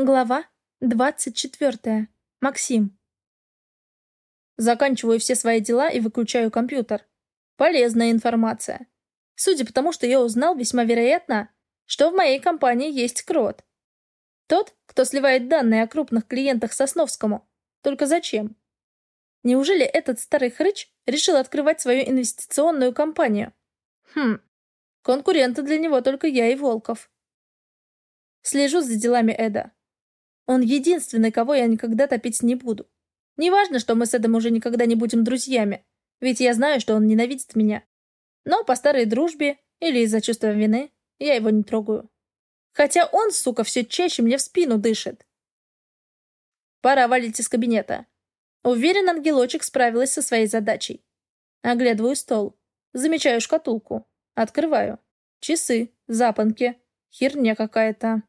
Глава 24. Максим. Заканчиваю все свои дела и выключаю компьютер. Полезная информация. Судя по тому, что я узнал, весьма вероятно, что в моей компании есть крот. Тот, кто сливает данные о крупных клиентах Сосновскому. Только зачем? Неужели этот старый хрыч решил открывать свою инвестиционную компанию? Хм. Конкуренты для него только я и Волков. Слежу за делами Эда. Он единственный, кого я никогда топить не буду. Неважно, что мы с Эдом уже никогда не будем друзьями, ведь я знаю, что он ненавидит меня. Но по старой дружбе или из-за чувства вины я его не трогаю. Хотя он, сука, все чаще мне в спину дышит. Пора валить из кабинета. Уверен, ангелочек справилась со своей задачей. Оглядываю стол. Замечаю шкатулку. Открываю. Часы, запонки. Херня какая-то.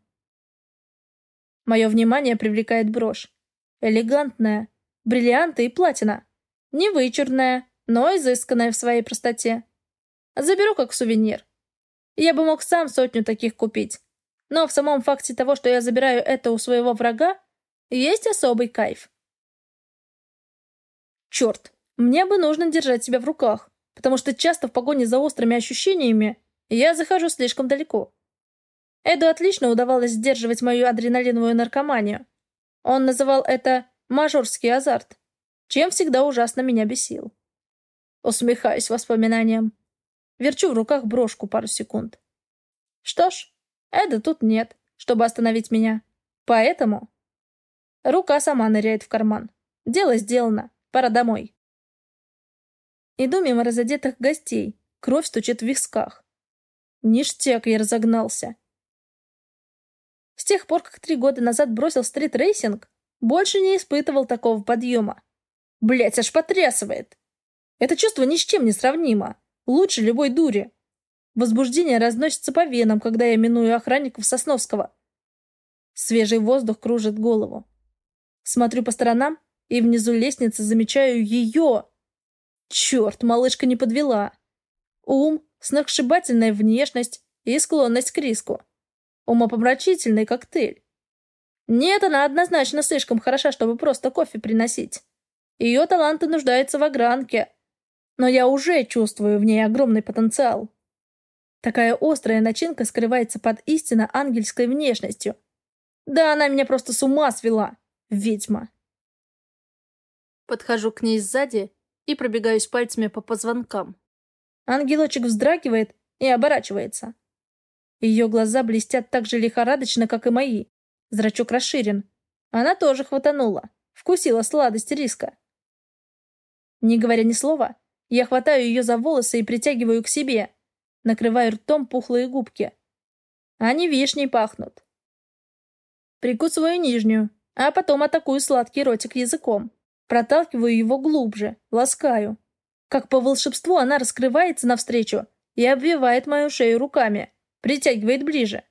Мое внимание привлекает брошь. Элегантная. Бриллианты и платина. Не вычурная, но изысканная в своей простоте. Заберу как сувенир. Я бы мог сам сотню таких купить. Но в самом факте того, что я забираю это у своего врага, есть особый кайф. Черт, мне бы нужно держать себя в руках, потому что часто в погоне за острыми ощущениями я захожу слишком далеко. Эду отлично удавалось сдерживать мою адреналиновую наркоманию. Он называл это «мажорский азарт», чем всегда ужасно меня бесил. Усмехаюсь воспоминаниям. Верчу в руках брошку пару секунд. Что ж, Эда тут нет, чтобы остановить меня. Поэтому... Рука сама ныряет в карман. Дело сделано. Пора домой. Иду мимо разодетых гостей. Кровь стучит в висках. Ништяк я разогнался. Тех пор, как три года назад бросил стрит-рейсинг, больше не испытывал такого подъема. Блять, аж потрясывает. Это чувство ни с чем не сравнимо. Лучше любой дури. Возбуждение разносится по венам, когда я миную охранников Сосновского. Свежий воздух кружит голову. Смотрю по сторонам, и внизу лестницы замечаю ее. Черт, малышка не подвела. Ум, сногсшибательная внешность и склонность к риску умопомрачительный коктейль. Нет, она однозначно слишком хороша, чтобы просто кофе приносить. Ее таланты нуждаются в огранке. Но я уже чувствую в ней огромный потенциал. Такая острая начинка скрывается под истинно ангельской внешностью. Да она меня просто с ума свела, ведьма. Подхожу к ней сзади и пробегаюсь пальцами по позвонкам. Ангелочек вздрагивает и оборачивается. Ее глаза блестят так же лихорадочно, как и мои. Зрачок расширен. Она тоже хватанула. Вкусила сладость риска. Не говоря ни слова, я хватаю ее за волосы и притягиваю к себе. Накрываю ртом пухлые губки. Они вишней пахнут. Прикусываю нижнюю, а потом атакую сладкий ротик языком. Проталкиваю его глубже, ласкаю. Как по волшебству она раскрывается навстречу и обвивает мою шею руками. Притягивает ближе.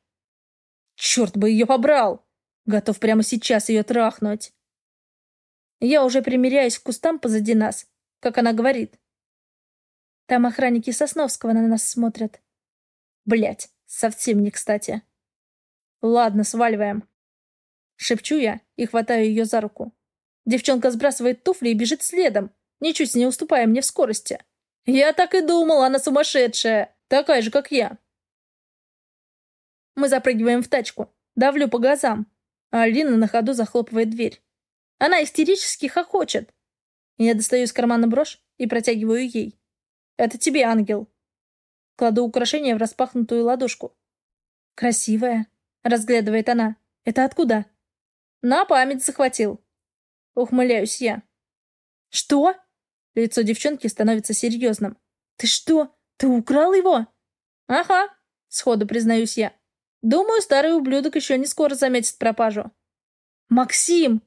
Черт бы ее побрал! Готов прямо сейчас ее трахнуть. Я уже примеряюсь к кустам позади нас, как она говорит. Там охранники Сосновского на нас смотрят. Блять, совсем не кстати. Ладно, сваливаем. Шепчу я и хватаю ее за руку. Девчонка сбрасывает туфли и бежит следом, ничуть не уступая мне в скорости. Я так и думала, она сумасшедшая, такая же, как я. Мы запрыгиваем в тачку. Давлю по газам. А Алина на ходу захлопывает дверь. Она истерически хохочет. Я достаю из кармана брошь и протягиваю ей. «Это тебе, ангел». Кладу украшение в распахнутую ладошку. «Красивая», — разглядывает она. «Это откуда?» «На память захватил». Ухмыляюсь я. «Что?» Лицо девчонки становится серьезным. «Ты что? Ты украл его?» «Ага», — сходу признаюсь я. Думаю, старый ублюдок еще не скоро заметит пропажу. «Максим!»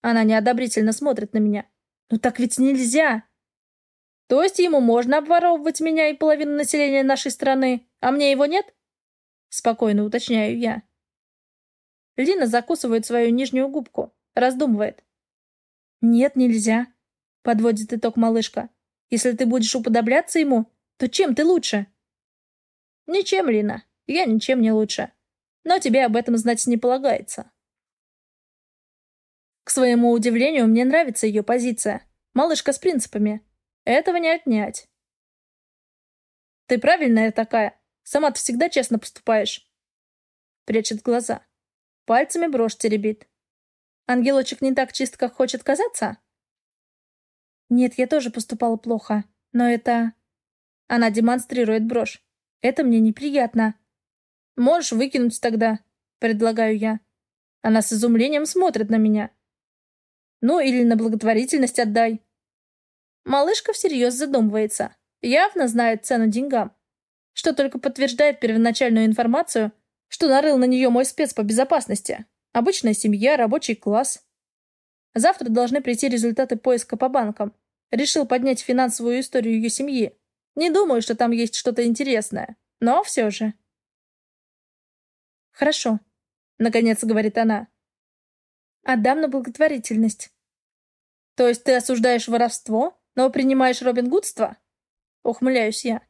Она неодобрительно смотрит на меня. «Ну так ведь нельзя!» «То есть ему можно обворовывать меня и половину населения нашей страны, а мне его нет?» Спокойно уточняю я. Лина закусывает свою нижнюю губку, раздумывает. «Нет, нельзя», — подводит итог малышка. «Если ты будешь уподобляться ему, то чем ты лучше?» «Ничем, Лина. Я ничем не лучше. Но тебе об этом знать не полагается. своему удивлению, мне нравится ее позиция. Малышка с принципами. Этого не отнять. Ты правильная такая. Сама ты всегда честно поступаешь. Прячет глаза. Пальцами брошь теребит. Ангелочек не так чист, как хочет казаться? Нет, я тоже поступала плохо. Но это... Она демонстрирует брошь. Это мне неприятно. Можешь выкинуть тогда, предлагаю я. Она с изумлением смотрит на меня. Ну, или на благотворительность отдай. Малышка всерьез задумывается. Явно знает цену деньгам. Что только подтверждает первоначальную информацию, что нарыл на нее мой спец по безопасности. Обычная семья, рабочий класс. Завтра должны прийти результаты поиска по банкам. Решил поднять финансовую историю ее семьи. Не думаю, что там есть что-то интересное. Но все же. Хорошо. Наконец говорит она. Отдам на благотворительность. То есть ты осуждаешь воровство, но принимаешь Робин Гудство? Ухмыляюсь я.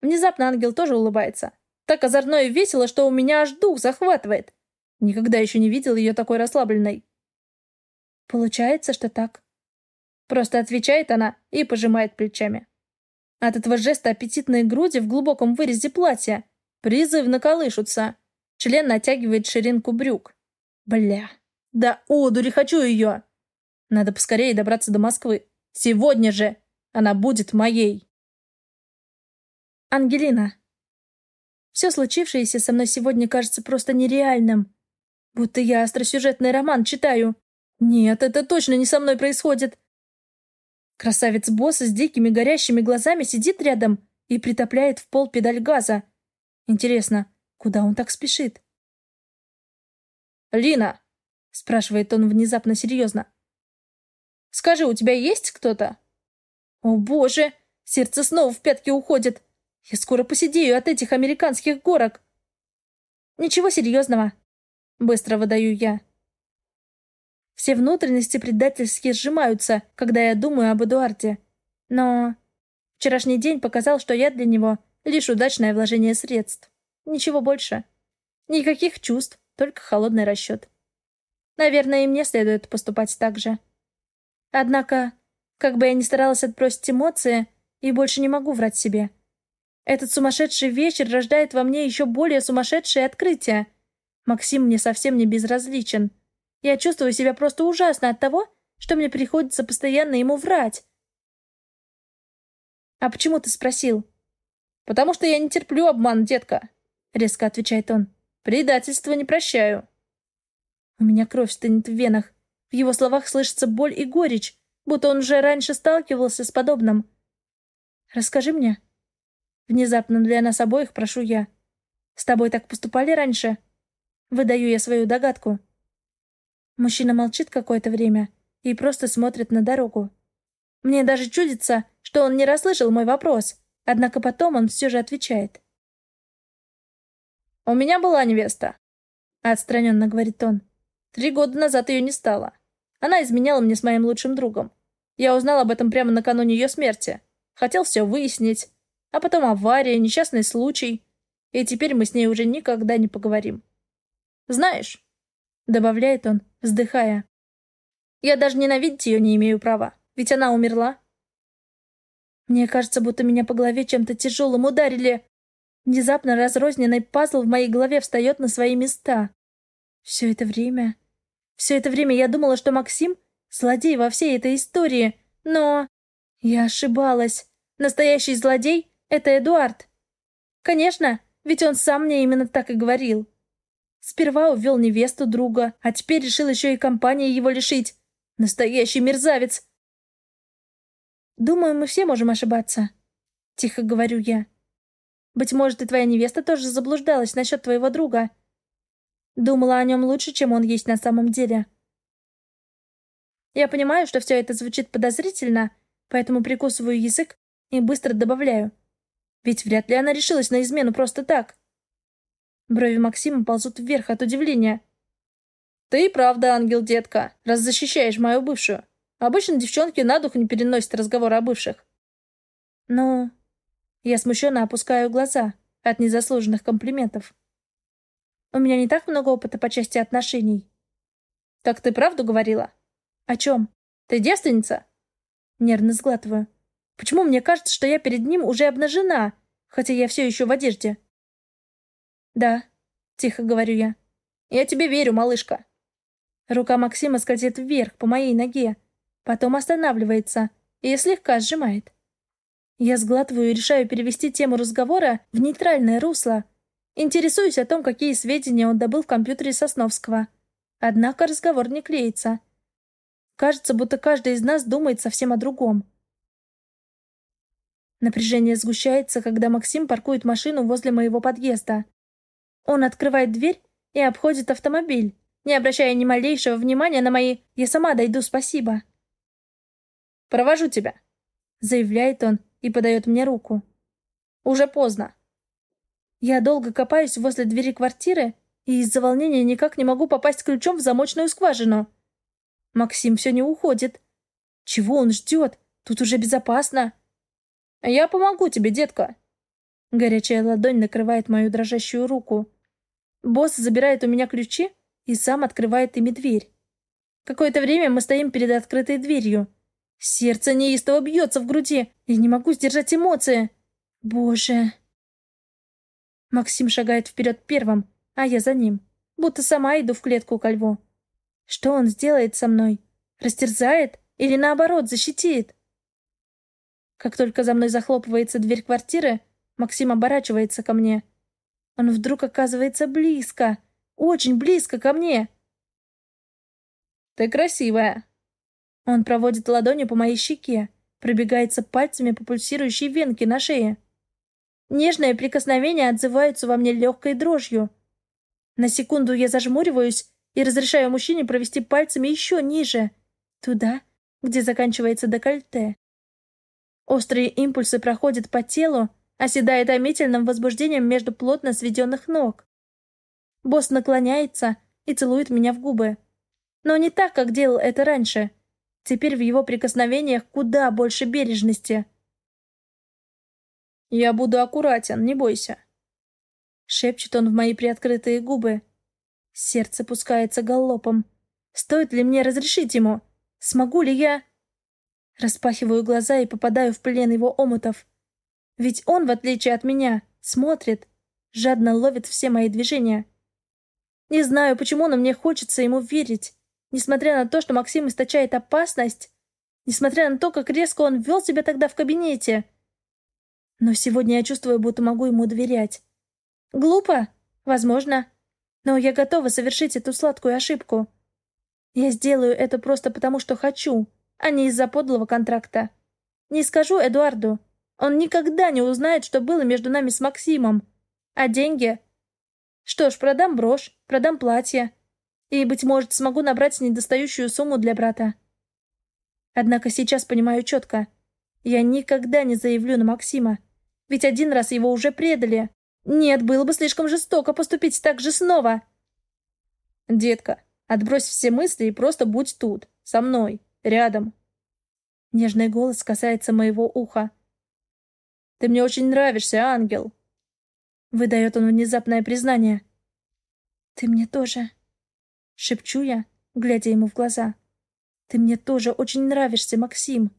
Внезапно ангел тоже улыбается. Так озорно и весело, что у меня аж дух захватывает. Никогда еще не видел ее такой расслабленной. Получается, что так. Просто отвечает она и пожимает плечами. От этого жеста аппетитные груди в глубоком вырезе платья призывно колышутся. Член натягивает ширинку брюк. Бля. Да одури хочу ее. Надо поскорее добраться до Москвы. Сегодня же. Она будет моей. Ангелина. Все случившееся со мной сегодня кажется просто нереальным. Будто я остросюжетный роман читаю. Нет, это точно не со мной происходит. Красавец-босс с дикими горящими глазами сидит рядом и притопляет в пол педаль газа. Интересно, куда он так спешит? «Лина!» — спрашивает он внезапно серьезно. «Скажи, у тебя есть кто-то?» «О, боже!» Сердце снова в пятки уходит. Я скоро посидею от этих американских горок. Ничего серьезного. Быстро выдаю я. Все внутренности предательски сжимаются, когда я думаю об Эдуарде. Но вчерашний день показал, что я для него лишь удачное вложение средств. Ничего больше. Никаких чувств, только холодный расчет. Наверное, и мне следует поступать так же. Однако, как бы я ни старалась отбросить эмоции, и больше не могу врать себе. Этот сумасшедший вечер рождает во мне еще более сумасшедшее открытие. Максим мне совсем не безразличен. Я чувствую себя просто ужасно от того, что мне приходится постоянно ему врать. «А почему ты спросил?» «Потому что я не терплю обман, детка», — резко отвечает он. «Предательство не прощаю». У меня кровь стынет в венах. В его словах слышится боль и горечь, будто он уже раньше сталкивался с подобным. «Расскажи мне». Внезапно для нас обоих прошу я. «С тобой так поступали раньше?» Выдаю я свою догадку. Мужчина молчит какое-то время и просто смотрит на дорогу. Мне даже чудится, что он не расслышал мой вопрос, однако потом он все же отвечает. «У меня была невеста», — отстраненно говорит он. «Три года назад ее не стало. Она изменяла мне с моим лучшим другом. Я узнал об этом прямо накануне ее смерти. Хотел все выяснить. А потом авария, несчастный случай. И теперь мы с ней уже никогда не поговорим. Знаешь, добавляет он, вздыхая. Я даже ненавидеть ее не имею права, ведь она умерла. Мне кажется, будто меня по голове чем-то тяжелым ударили. Внезапно разрозненный пазл в моей голове встает на свои места. Все это время... Все это время я думала, что Максим — злодей во всей этой истории, но... Я ошибалась. Настоящий злодей — это Эдуард. Конечно, ведь он сам мне именно так и говорил. Сперва увел невесту друга, а теперь решил еще и компании его лишить. Настоящий мерзавец. Думаю, мы все можем ошибаться. Тихо говорю я. Быть может, и твоя невеста тоже заблуждалась насчет твоего друга. Думала о нем лучше, чем он есть на самом деле. Я понимаю, что все это звучит подозрительно, поэтому прикусываю язык и быстро добавляю. Ведь вряд ли она решилась на измену просто так. Брови Максима ползут вверх от удивления. «Ты и правда ангел, детка, раз защищаешь мою бывшую. Обычно девчонки на дух не переносят разговоры о бывших». «Ну...» Я смущенно опускаю глаза от незаслуженных комплиментов. У меня не так много опыта по части отношений. Так ты правду говорила? О чем? Ты девственница? Нервно сглатываю. Почему мне кажется, что я перед ним уже обнажена, хотя я все еще в одежде? Да, тихо говорю я. Я тебе верю, малышка. Рука Максима скользит вверх по моей ноге, потом останавливается и слегка сжимает. Я сглатываю и решаю перевести тему разговора в нейтральное русло. Интересуюсь о том, какие сведения он добыл в компьютере Сосновского. Однако разговор не клеится. Кажется, будто каждый из нас думает совсем о другом. Напряжение сгущается, когда Максим паркует машину возле моего подъезда. Он открывает дверь и обходит автомобиль, не обращая ни малейшего внимания на мои «я сама дойду, спасибо». «Провожу тебя», — заявляет он и подает мне руку. «Уже поздно». Я долго копаюсь возле двери квартиры и из-за волнения никак не могу попасть ключом в замочную скважину. Максим все не уходит. Чего он ждет? Тут уже безопасно. «Я помогу тебе, детка». Горячая ладонь накрывает мою дрожащую руку. Босс забирает у меня ключи и сам открывает ими дверь. Какое-то время мы стоим перед открытой дверью. Сердце неистово бьется в груди. Я не могу сдержать эмоции. Боже. Максим шагает вперед первым, а я за ним. Будто сама иду в клетку ко льву. Что он сделает со мной? Растерзает или наоборот защитит? Как только за мной захлопывается дверь квартиры, Максим оборачивается ко мне. Он вдруг оказывается близко, очень близко ко мне. «Ты красивая!» Он проводит ладонью по моей щеке, пробегается пальцами по пульсирующей венке на шее. Нежные прикосновения отзываются во мне легкой дрожью. На секунду я зажмуриваюсь и разрешаю мужчине провести пальцами еще ниже, туда, где заканчивается декольте. Острые импульсы проходят по телу, оседая томительным возбуждением между плотно сведенных ног. Босс наклоняется и целует меня в губы. Но не так, как делал это раньше. Теперь в его прикосновениях куда больше бережности. «Я буду аккуратен, не бойся», — шепчет он в мои приоткрытые губы. Сердце пускается галопом. Стоит ли мне разрешить ему? Смогу ли я? Распахиваю глаза и попадаю в плен его омутов. Ведь он, в отличие от меня, смотрит, жадно ловит все мои движения. Не знаю, почему, но мне хочется ему верить. Несмотря на то, что Максим источает опасность, несмотря на то, как резко он вел себя тогда в кабинете. Но сегодня я чувствую, будто могу ему доверять. Глупо? Возможно. Но я готова совершить эту сладкую ошибку. Я сделаю это просто потому, что хочу, а не из-за подлого контракта. Не скажу Эдуарду, он никогда не узнает, что было между нами с Максимом. А деньги? Что ж, продам брошь, продам платье. И, быть может, смогу набрать недостающую сумму для брата. Однако сейчас понимаю четко. Я никогда не заявлю на Максима. Ведь один раз его уже предали. Нет, было бы слишком жестоко поступить так же снова. Детка, отбрось все мысли и просто будь тут, со мной, рядом. Нежный голос касается моего уха. Ты мне очень нравишься, ангел!» Выдает он внезапное признание. «Ты мне тоже...» Шепчу я, глядя ему в глаза. «Ты мне тоже очень нравишься, Максим!»